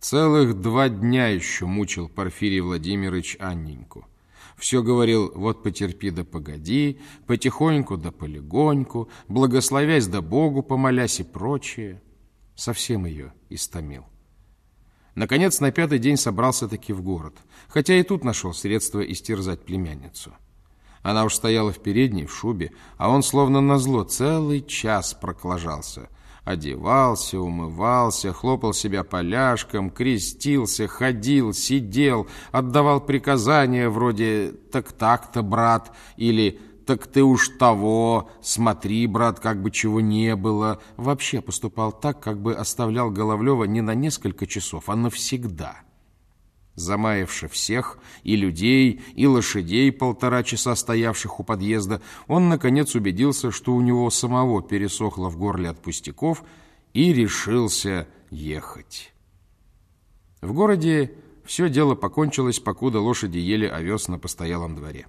Целых два дня еще мучил Порфирий Владимирович Анненьку. Все говорил, вот потерпи да погоди, потихоньку да полегоньку, благословясь да Богу помолясь и прочее. Совсем ее истомил. Наконец, на пятый день собрался таки в город, хотя и тут нашел средства истерзать племянницу. Она уж стояла в передней, в шубе, а он словно назло целый час проклажался – Одевался, умывался, хлопал себя поляшком, крестился, ходил, сидел, отдавал приказания вроде «так так-то, брат» или «так ты уж того, смотри, брат, как бы чего не было». Вообще поступал так, как бы оставлял Головлева не на несколько часов, а навсегда замаявши всех, и людей, и лошадей, полтора часа стоявших у подъезда, он, наконец, убедился, что у него самого пересохло в горле от пустяков, и решился ехать. В городе все дело покончилось, покуда лошади ели овес на постоялом дворе.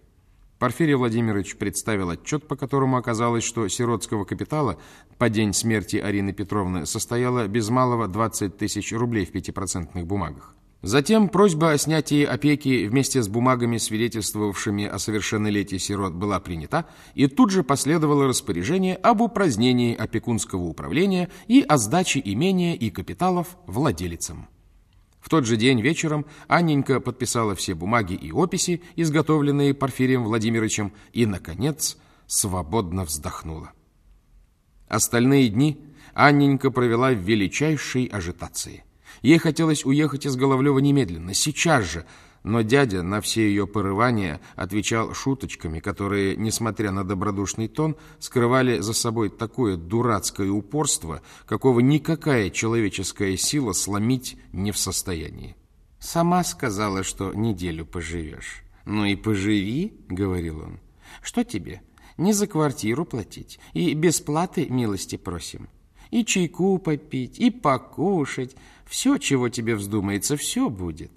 Порфирий Владимирович представил отчет, по которому оказалось, что сиротского капитала по день смерти Арины Петровны состояло без малого 20 тысяч рублей в пятипроцентных бумагах. Затем просьба о снятии опеки вместе с бумагами, свидетельствовавшими о совершеннолетии сирот, была принята, и тут же последовало распоряжение об упразднении опекунского управления и о сдаче имения и капиталов владелицам. В тот же день вечером Анненька подписала все бумаги и описи, изготовленные Порфирием Владимировичем, и, наконец, свободно вздохнула. Остальные дни Анненька провела в величайшей ажитации – Ей хотелось уехать из Головлева немедленно, сейчас же, но дядя на все ее порывания отвечал шуточками, которые, несмотря на добродушный тон, скрывали за собой такое дурацкое упорство, какого никакая человеческая сила сломить не в состоянии. «Сама сказала, что неделю поживешь». «Ну и поживи», — говорил он. «Что тебе? Не за квартиру платить, и без платы милости просим» и чайку попить, и покушать. Все, чего тебе вздумается, все будет.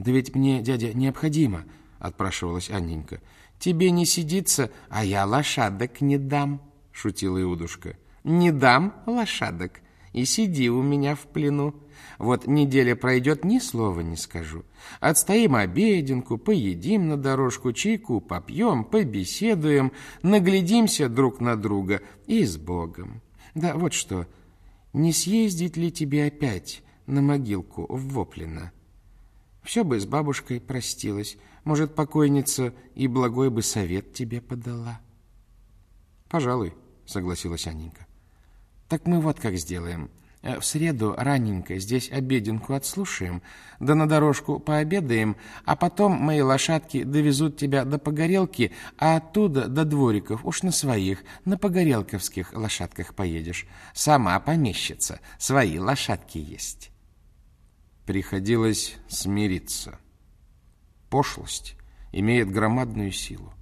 Да ведь мне, дядя, необходимо, отпрашивалась Анненька. Тебе не сидится, а я лошадок не дам, шутила Иудушка. Не дам лошадок, и сиди у меня в плену. Вот неделя пройдет, ни слова не скажу. Отстоим обеденку, поедим на дорожку, чайку попьем, побеседуем, наглядимся друг на друга и с Богом. Да вот что, не съездить ли тебе опять на могилку в Воплино? Все бы с бабушкой простилась. Может, покойница и благой бы совет тебе подала. Пожалуй, согласилась Анненька. Так мы вот как сделаем. Э, в среду раненько здесь обеденку отслушаем, да на дорожку пообедаем, а потом мои лошадки довезут тебя до Погорелки, а оттуда до двориков, уж на своих, на погорелковских лошадках поедешь. Сама помещица, свои лошадки есть. Приходилось смириться. Пошлость имеет громадную силу.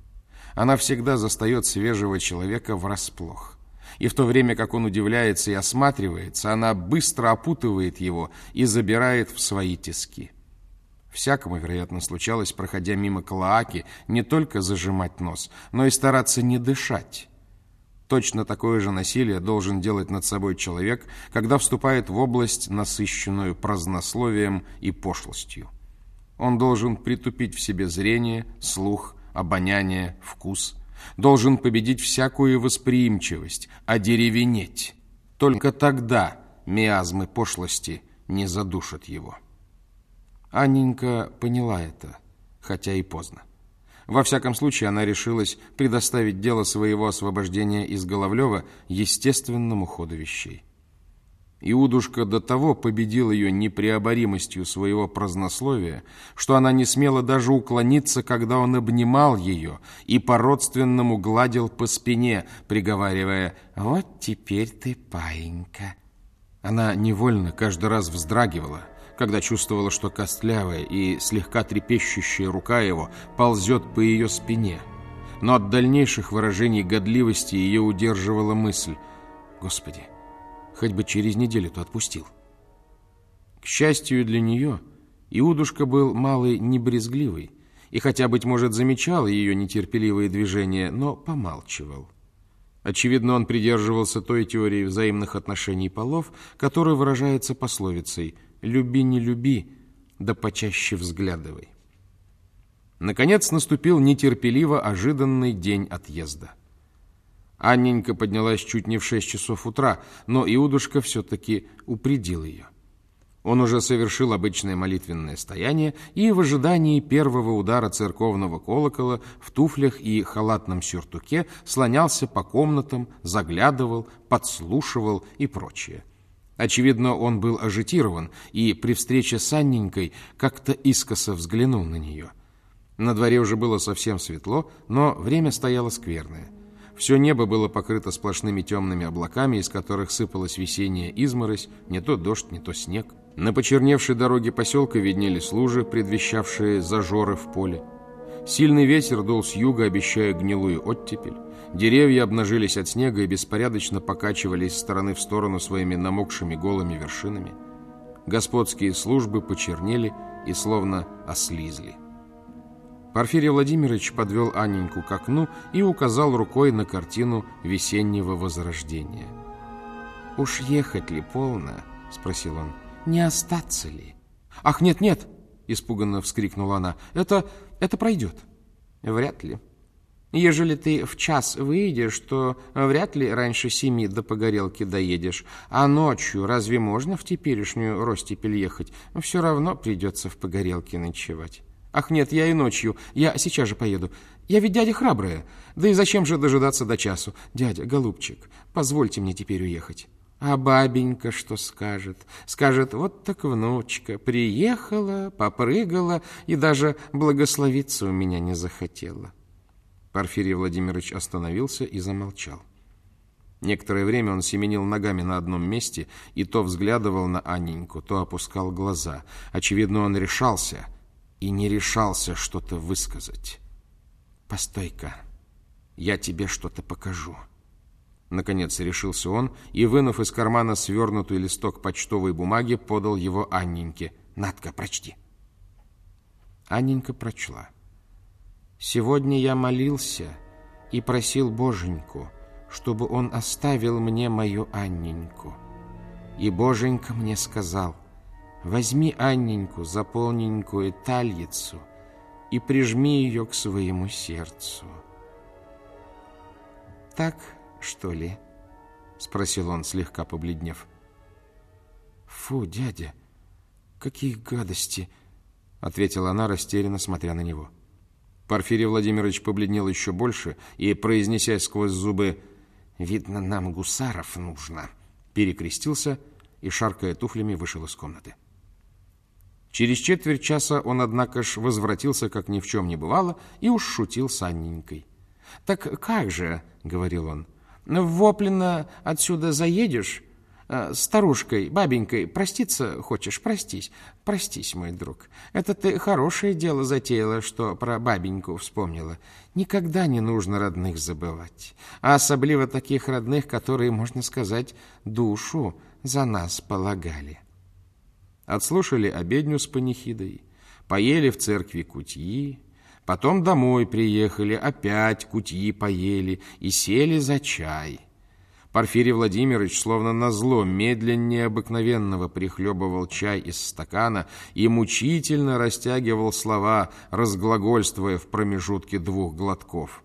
Она всегда застает свежего человека врасплох и в то время как он удивляется и осматривается, она быстро опутывает его и забирает в свои тиски. Всякому, вероятно, случалось, проходя мимо Клоаки, не только зажимать нос, но и стараться не дышать. Точно такое же насилие должен делать над собой человек, когда вступает в область, насыщенную празднословием и пошлостью. Он должен притупить в себе зрение, слух, обоняние, вкус – должен победить всякую восприимчивость, одеревенеть. Только тогда миазмы пошлости не задушат его. Анненька поняла это, хотя и поздно. Во всяком случае, она решилась предоставить дело своего освобождения из Головлева естественному ходу вещей. Иудушка до того победил ее непреоборимостью своего празднословия, что она не смела даже уклониться, когда он обнимал ее и по-родственному гладил по спине, приговаривая «Вот теперь ты паинька». Она невольно каждый раз вздрагивала, когда чувствовала, что костлявая и слегка трепещущая рука его ползет по ее спине. Но от дальнейших выражений годливости ее удерживала мысль «Господи, Хоть бы через неделю-то отпустил. К счастью для нее, Иудушка был малый небрезгливый, и хотя, быть может, замечал ее нетерпеливые движения, но помалчивал. Очевидно, он придерживался той теории взаимных отношений полов, которая выражается пословицей люби не люби, да почаще взглядывай. Наконец наступил нетерпеливо ожиданный день отъезда. Анненька поднялась чуть не в шесть часов утра, но Иудушка все-таки упредил ее. Он уже совершил обычное молитвенное стояние и в ожидании первого удара церковного колокола в туфлях и халатном сюртуке слонялся по комнатам, заглядывал, подслушивал и прочее. Очевидно, он был ажитирован и при встрече с Анненькой как-то искоса взглянул на нее. На дворе уже было совсем светло, но время стояло скверное. Все небо было покрыто сплошными темными облаками, из которых сыпалась весенняя изморозь, не то дождь, не то снег. На почерневшей дороге поселка виднелись лужи, предвещавшие зажоры в поле. Сильный ветер дул с юга, обещая гнилую оттепель. Деревья обнажились от снега и беспорядочно покачивались с стороны в сторону своими намокшими голыми вершинами. Господские службы почернели и словно ослизли. Порфирий Владимирович подвел Анненьку к окну и указал рукой на картину весеннего возрождения. «Уж ехать ли полно?» — спросил он. «Не остаться ли?» «Ах, нет-нет!» — испуганно вскрикнула она. «Это... это пройдет». «Вряд ли. Ежели ты в час выйдешь, то вряд ли раньше семи до Погорелки доедешь. А ночью разве можно в теперешнюю ростепель ехать? Все равно придется в Погорелке ночевать». Ах, нет, я и ночью. Я сейчас же поеду. Я ведь дядя храбрая. Да и зачем же дожидаться до часу? Дядя, голубчик, позвольте мне теперь уехать. А бабенька что скажет? Скажет, вот так внучка, приехала, попрыгала и даже благословиться у меня не захотела. Порфирий Владимирович остановился и замолчал. Некоторое время он семенил ногами на одном месте и то взглядывал на Анненьку, то опускал глаза. Очевидно, он решался — и не решался что-то высказать. «Постой-ка, я тебе что-то покажу». Наконец решился он и, вынув из кармана свернутый листок почтовой бумаги, подал его Анненьке. «Надка, прочти». Анненька прочла. «Сегодня я молился и просил Боженьку, чтобы он оставил мне мою Анненьку. И Боженька мне сказал, Возьми Анненьку, заполненькую тальицу, и прижми ее к своему сердцу. «Так, что ли?» — спросил он, слегка побледнев. «Фу, дядя, какие гадости!» — ответила она, растерянно смотря на него. Порфирий Владимирович побледнел еще больше и, произнеся сквозь зубы «Видно, нам гусаров нужно», перекрестился и, шаркая туфлями, вышел из комнаты. Через четверть часа он, однако ж, возвратился, как ни в чем не бывало, и уж шутил с Анненькой. «Так как же, — говорил он, — в Воплино отсюда заедешь? Э, старушкой, бабенькой, проститься хочешь? Простись, простись, мой друг. Это ты хорошее дело затеяла, что про бабеньку вспомнила. Никогда не нужно родных забывать, а особливо таких родных, которые, можно сказать, душу за нас полагали». Отслушали обедню с панихидой, поели в церкви кутьи, потом домой приехали, опять кутьи поели и сели за чай. Порфирий Владимирович, словно назло, медленнее обыкновенного прихлебывал чай из стакана и мучительно растягивал слова, разглагольствуя в промежутке двух глотков.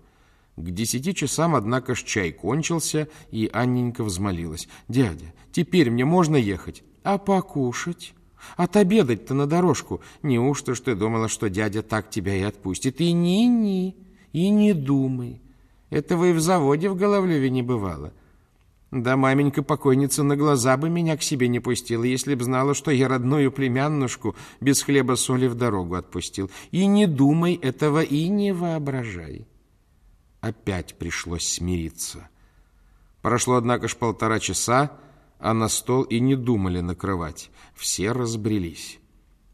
К десяти часам, однако ж, чай кончился, и Анненька взмолилась. «Дядя, теперь мне можно ехать?» «А покушать?» Отобедать-то на дорожку. Неужто ж ты думала, что дядя так тебя и отпустит? И ни-ни, и не думай. Этого и в заводе в Головлеве не бывало. Да маменька-покойница на глаза бы меня к себе не пустила, если б знала, что я родную племяннушку без хлеба-соли в дорогу отпустил. И не думай этого, и не воображай. Опять пришлось смириться. Прошло, однако ж, полтора часа, а на стол и не думали накрывать. Все разбрелись.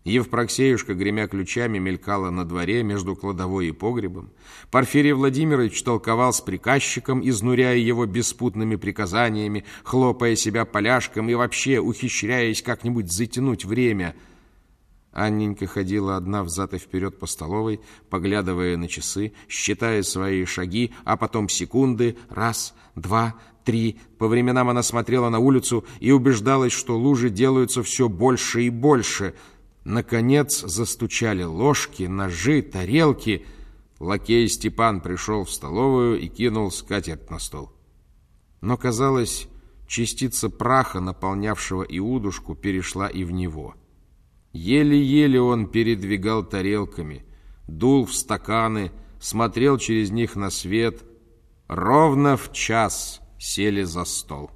Евпроксеюшка, гремя ключами, мелькала на дворе между кладовой и погребом. Порфирий Владимирович толковал с приказчиком, изнуряя его беспутными приказаниями, хлопая себя поляшком и вообще ухищряясь как-нибудь затянуть время. Анненька ходила одна взад и вперед по столовой, поглядывая на часы, считая свои шаги, а потом секунды, раз, два, три. По временам она смотрела на улицу и убеждалась, что лужи делаются все больше и больше. Наконец застучали ложки, ножи, тарелки. Лакей Степан пришел в столовую и кинул скатерть на стол. Но, казалось, частица праха, наполнявшего Иудушку, перешла и в него. Еле-еле он передвигал тарелками, дул в стаканы, смотрел через них на свет. Ровно в час сели за стол.